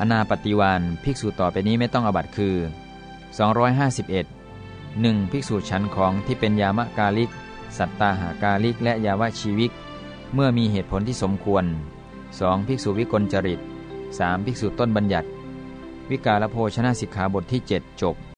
อนาปฏิวานภิกษุต่อไปนี้ไม่ต้องอบัตคือ 251 1. ภิกษุชั้นของที่เป็นยามะกาลิก สัตตาหากาลิก และยาวะชีวิก เมื่อมีเหตุผลที่สมควร 2. ภิกษุวิกลจริต 3. ภิกษุต้นบัญญัติ วิกาลโภชนะสิกขาบทที่ 7 จบ